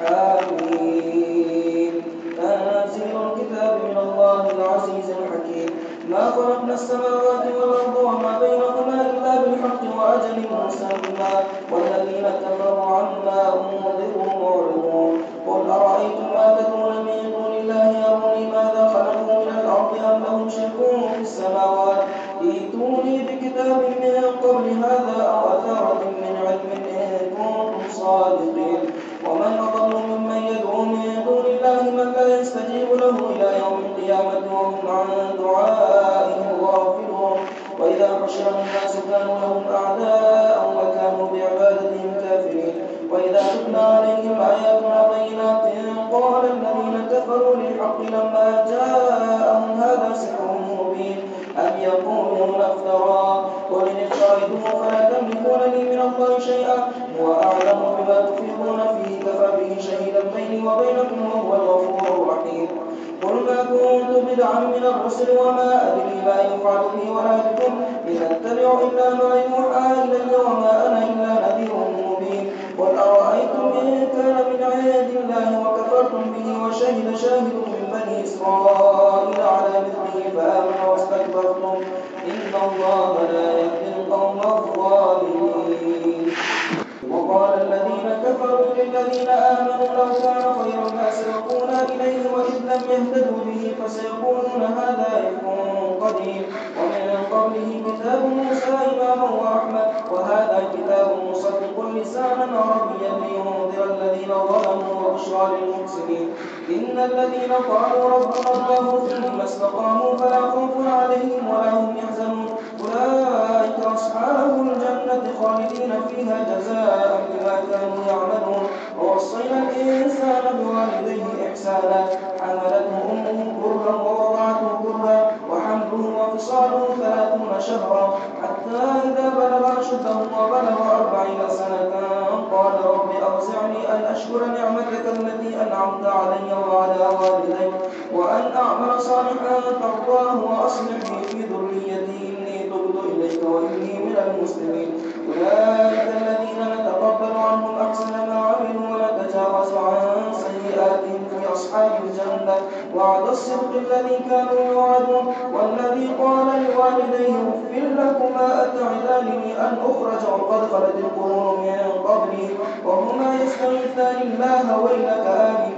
حميم تنزيل الكتاب من الله العزيز الحكيم. ما خلقنا السماوات والأرض وما بينهما إلا بالحق وأجل مسمى. والذين كفروا عما أنذروا معرضون قل أرأيتم ما تدعون من دون الله أروني ماذا خلقوا من الأرض أم لهم شرك في السماوات؟ ائتوني بكتاب من قبل هذا افتريته فلا تملكون لي من الله شيئا. هو أعلم بما تفيضون فيه كفى به شهيدا بيني وبينكم وهو الغفور الرحيم. قل ما كنت بدعا من الرسل وما أدري ما يفعل بي ولا بكم. إن أتبع إلا ما يوحى إلي وما أنا إلا نذير مبين. قل أرأيتم إن كان من عند الله وكفرتم به وشهد شاهد من بني إسرائيل على مثله فآمن واستكبرتم كفروا للذين آمنوا لو كان خيرا ما سبقونا إليه وإذ لم يهتدوا به فسيقولون هذا إفك قديم ومن قبله كتاب موسى إماما ورحمة وهذا كتاب مصدق لسانا عربيا لينذر الذين ظلموا وبشرى للمحسنين إن الذين قالوا ربنا الله أنعمت علي وعلى والدي وأن أعمل صالحا ترضاه وأصلح لي في ذريتي إني تبت إليك وإني من المسلمين. أولئك الذين نتقبل عنهم أحسن ما عملوا ونتجاوز عن سيئاتهم في أصحاب الجنة. وعد الصدق الذي كانوا يوعدون. والذي قال لوالديه اغفر لكما أتعدانني أن أخرج وقد خلت القرون من قبلي. وهما يستغيثان الله ويلك آمن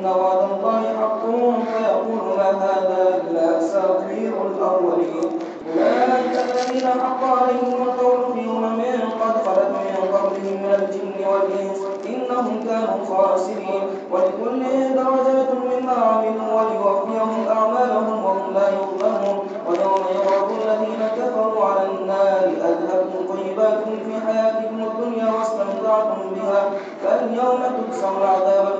إن وعد الله حق فيقول ما هذا إلا أساطير الأولين. أولئك الذين حق عليهم القول في أمم قد خلت من قبلهم من الجن والإنس إنهم كانوا خاسرين. ولكل درجات مما عملوا وليوفيهم أعمالهم وهم لا يظلمون. ويوم يعرض الذين كفروا على النار أذهبتم طيباتكم في حياتكم الدنيا واستمتعتم بها. فاليوم تجزون عذاب الهون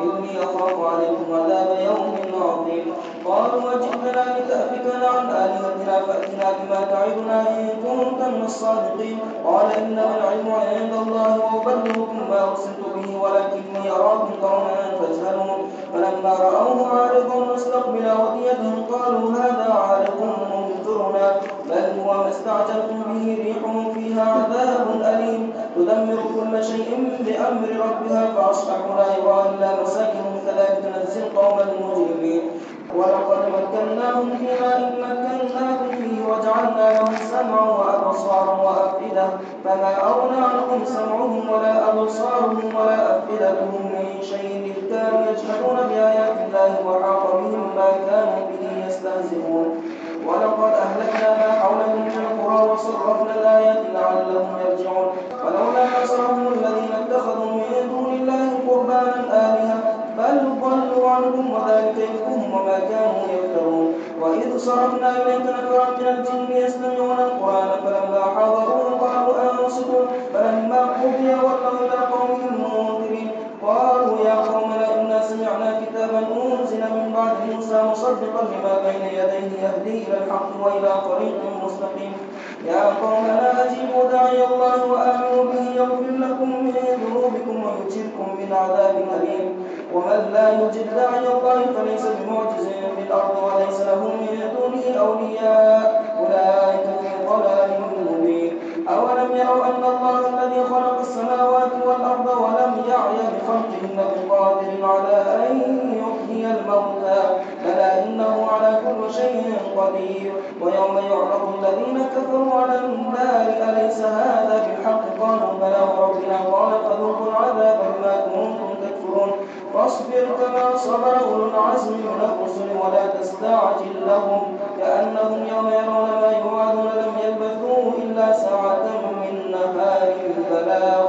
إني أخاف عليكم عذاب يوم عظيم. قالوا وجئتنا لتأفكنا عن آلهتنا فأتنا بما تعدنا إن كنت من الصادقين. قال إنما العلم عند الله وأبلغكم ما أرسلت به ولكني أراكم قوما تجهلون فلما رأوه عارضا مستقبل أوديتهم قالوا هذا عارض ممطرنا بل هو ما استعجلتم به ريح فيها عذاب أليم. تدمر كل شيء بأمر ربها فأصبحوا لا يرى إلا مساكنهم كذلك نجزي القوم المجرمين. ولقد مكناهم فيما إن مكناكم فيه وجعلنا لهم سمعا وأبصارا وأفئدة. فما أغنى عنهم سمعهم ولا أبصارهم ولا أفئدتهم من شيء إذ كانوا يجحدون بآيات الله وحاق بهم ما كانوا به يستهزئون. ولقد أهلكنا ما حولهم من القرى وصرفنا الآيات لعلهم يرجعون. ولولا نصرهم الذين اتخذوا من دون الله قربانا آلهة بل ضلوا عنهم وذلك إفكهم وما كانوا يفترون. وإذ صرفنا إليك نفرا من الجن يستمعون القرآن فلما حضروه قالوا أنصتوا فلما قضي ولوا إلى قومهم منذرين. قالوا يا قومنا إنا سمعنا كتابا أنزل من بعد موسى مصدقا لما بين يديه يهدي إلى الحق وإلى طريق مستقيم. يا قومنا أجيبوا داعي الله وآمنوا به يغفر لكم من ذنوبكم ويجركم من عذاب أليم. ومن لا يجب داعي الله فليس بمعجز في الأرض وليس له من دونه أولياء. أولئك في ضلال مبين. أولم يروا أن الله الذي خلق السماوات والأرض ولم يعي بخلقهن بقادر على أن يحيي الموتى؟ بلى إنه على كل شيء قدير ويوم يعرض الذين كفروا على النار أليس هذا بالحق؟ قالوا بلى وربنا قال فذوقوا العذاب بما كنتم تكفرون. فاصبر كما صبر أولو العزم من الرسل ولا تستعجل لهم كأنهم يوم يرون ما يوعدون لم يلبثوا إلا ساعة من نهار البلاغ.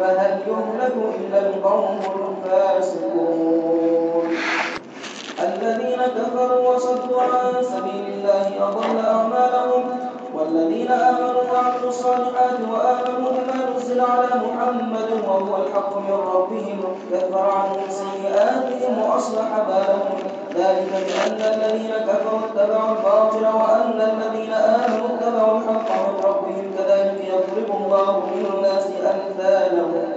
فهل يهلك إلا القوم والذين آمنوا وعملوا الصالحات وآمنوا بما نزل على محمد وهو الحق من ربهم كفر عنهم سيئاتهم وأصلح بالهم. ذلك بأن الذين كفروا اتبعوا الباطل وأن الذين آمنوا اتبعوا الحق من ربهم. كذلك يضرب الله للناس أمثالهم.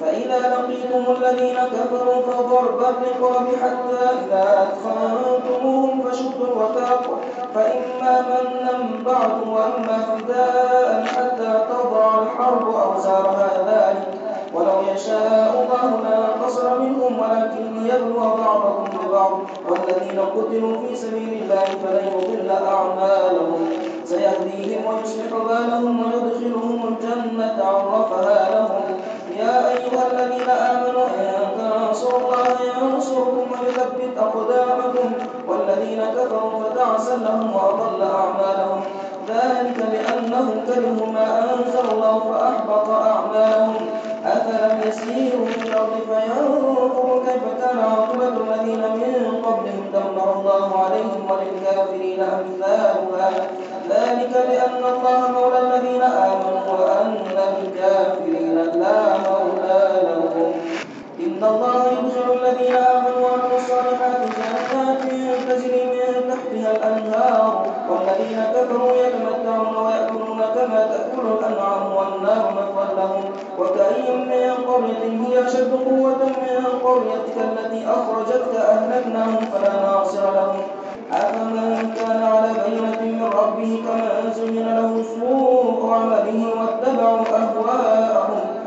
فإذا لقيتم الذين كفروا فضرب الرقاب حتى إذا أثخنتموهم فشدوا الوثاق فإما منا بعد وإما فداء حتى تضع الحرب أوزارها ذلك. ولو يشاء الله لانتصر منهم ولكن ليبلو بعضكم ببعض. والذين قتلوا في سبيل الله فلن يضل أعمالهم. سيهديهم ويصلح بالهم ويدخلهم الجنة عرفها لهم. يا أيها الذين آمنوا إن ويثبت أقدامكم والذين كفروا فتعسا لهم وأضل أعمالهم. ذلك بأنهم كرهوا ما أنزل الله فأحبط أعمالهم. أفلم يسيروا في الأرض فينظروا كيف كان عاقبة الذين من قبلهم. دمر الله عليهم وللكافرين أمثالها. ذلك بأن الله مولى الذين آمنوا وأن الكافرين لا مولى لهم. إن الله يدخل الذين آمنوا وعملوا الصالحات جنات تجري من تحتها الأنهار والذين كفروا يتمتعون ويأكلون كما تأكل الأنعام والنار مثوى لهم. وكأي من قرية هي أشد قوة من قريتك التي أخرجتك أهلكناهم فلا ناصر لهم. أفمن كان على بينة من ربه كمن زين له سوء عمله واتبعوا أهواءهم.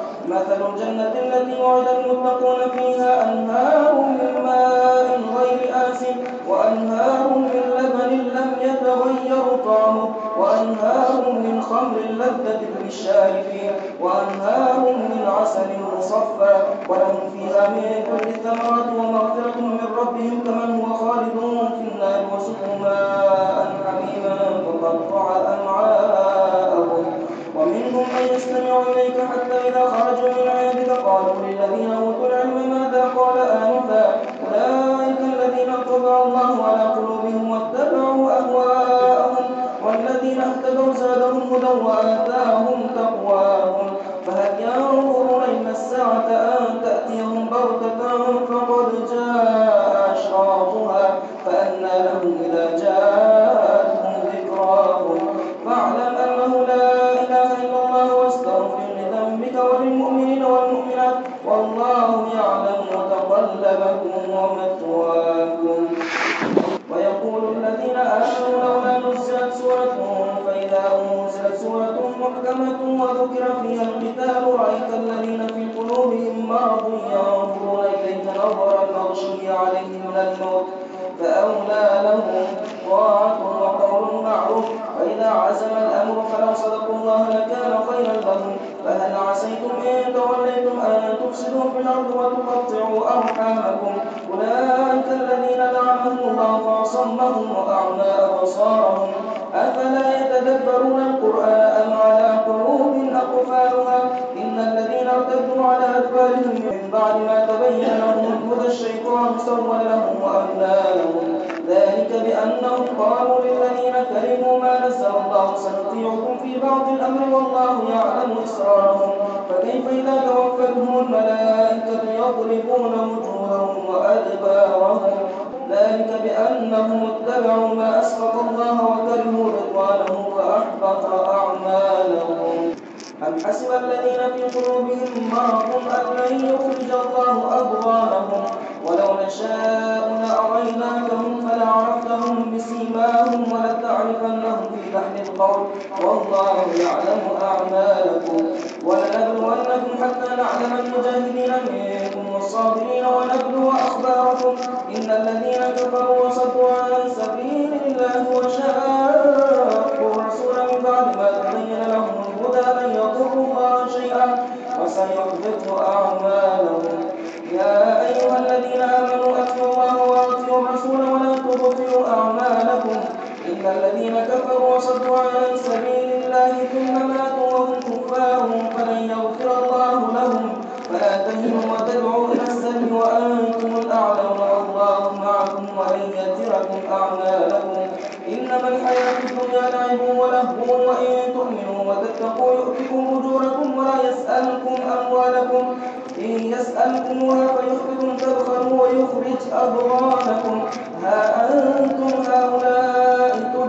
مثل الجنة التي وعد المتقون فيها أنهار من ماء غير آسن وأنهار من لبن لم يتغير طعمه وأنهار من خمر لذة للشاربين وأنهار من عسل مصفى. ولهم فيها من كل الثمرات ومغفرة من ربهم كمن هو خالد في النار وسقوا يستمع إليك حتى إذا خرجوا لهم طاعة وقول معروف وإذا عزم الأمر فلو صدقوا الله لكان خيرا لهم فهل عسيتم إن توليتم أن تفسدوا في الأرض وتقطعوا أرحامكم أولئك الذين لعنهم الله فأصمهم وأعمى أبصارهم أفلا يتدبرون القرآن أم على قلوب أقفالها إن الذين ارتدوا على أدبارهم من بعد ما تبين لهم الهدى الشيطان سول لهم وأملى لهم ذلك بأنهم قالوا للذين كرهوا ما نزل الله سنطيعكم في بعض الأمر والله يعلم إسرارهم. فكيف إذا توفتهم الملائكة يضربون وجوههم وأدبارهم؟ ذلك بأنهم اتبعوا ما أسخط الله وكرهوا رضوانه فأحبط أعمالهم. أم حسب الذين في قلوبهم مرض أن لن يخرج الله والله يعلم أعمالكم. ولنبلونكم حتى نعلم المجاهدين منكم والصابرين ونبلو أخباركم. إن الذين كفروا وصدوا عن سبيل الله وشاقوا رسولا من بعد ما تبين لهم الهدى لن يضروا الله شيئا وسيحبط أعمالهم. يا أيها الذين آمنوا أتقوا الله وأطيعوا الرسول ولا تبطلوا أعمالكم. إن الذين كفروا وصدوا عن سبيل الله ثم ماتوا وهم كفار فلن يغفر الله لهم فلا تهنوا وتدعوا إلى السلم وأنتم الأعلون والله معكم ولن يتركم أعمالكم إنما الحياة الدنيا لعب ولهو وإن تؤمنوا وتتقوا يؤتكم أجوركم ولا يسألكم أموالكم إن يسألكموها فيحبكم تبخلوا ويخرج أضغانكم ها أنتم هؤلاء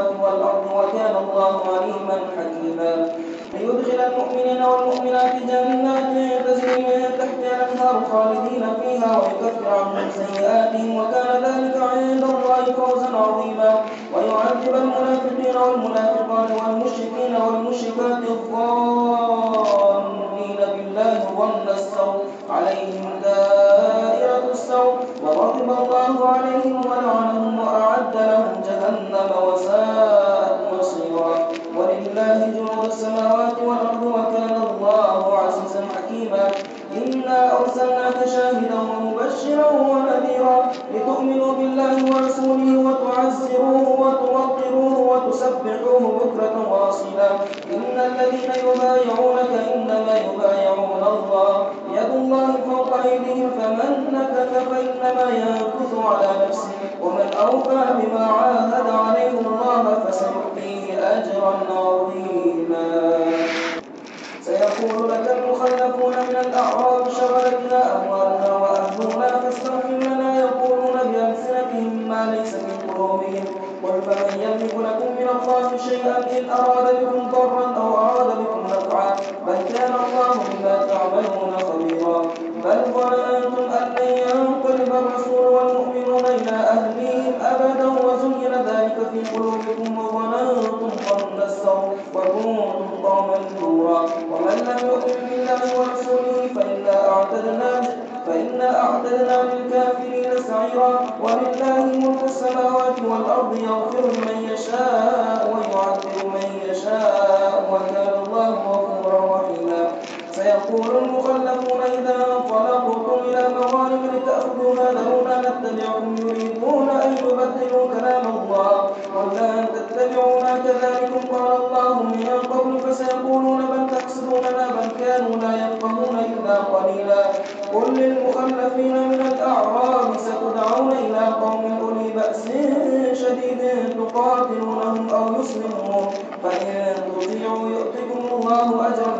السماوات والأرض وكان الله عليما حكيما. ليدخل المؤمنين والمؤمنات جنات تجري من تحتها الأنهار خالدين فيها ويكفر عنهم سيئاتهم وكان ذلك عند الله فوزا عظيما. ويعذب المنافقين والمنافقات والمشركين والمشركات الظانين بالله ظن السوء عليهم دائرة السوء وغضب الله عليهم ولعنهم سيقول المخلفون إذا انطلقتم إلى مغانم لتأخذوها ذرونا نتبعكم يريدون أن يبدلوا كلام الله. قل لن تتبعونا كذلكم قال الله من قبل فسيقولون بل تحسدوننا بل كانوا لا يفقهون إلا قليلا. قل للمخلفين من الأعراب ستدعون إلى قوم أولي بأس شديد تقاتلونهم أو يسلمون فإن تطيعوا يؤتكم الله أجرا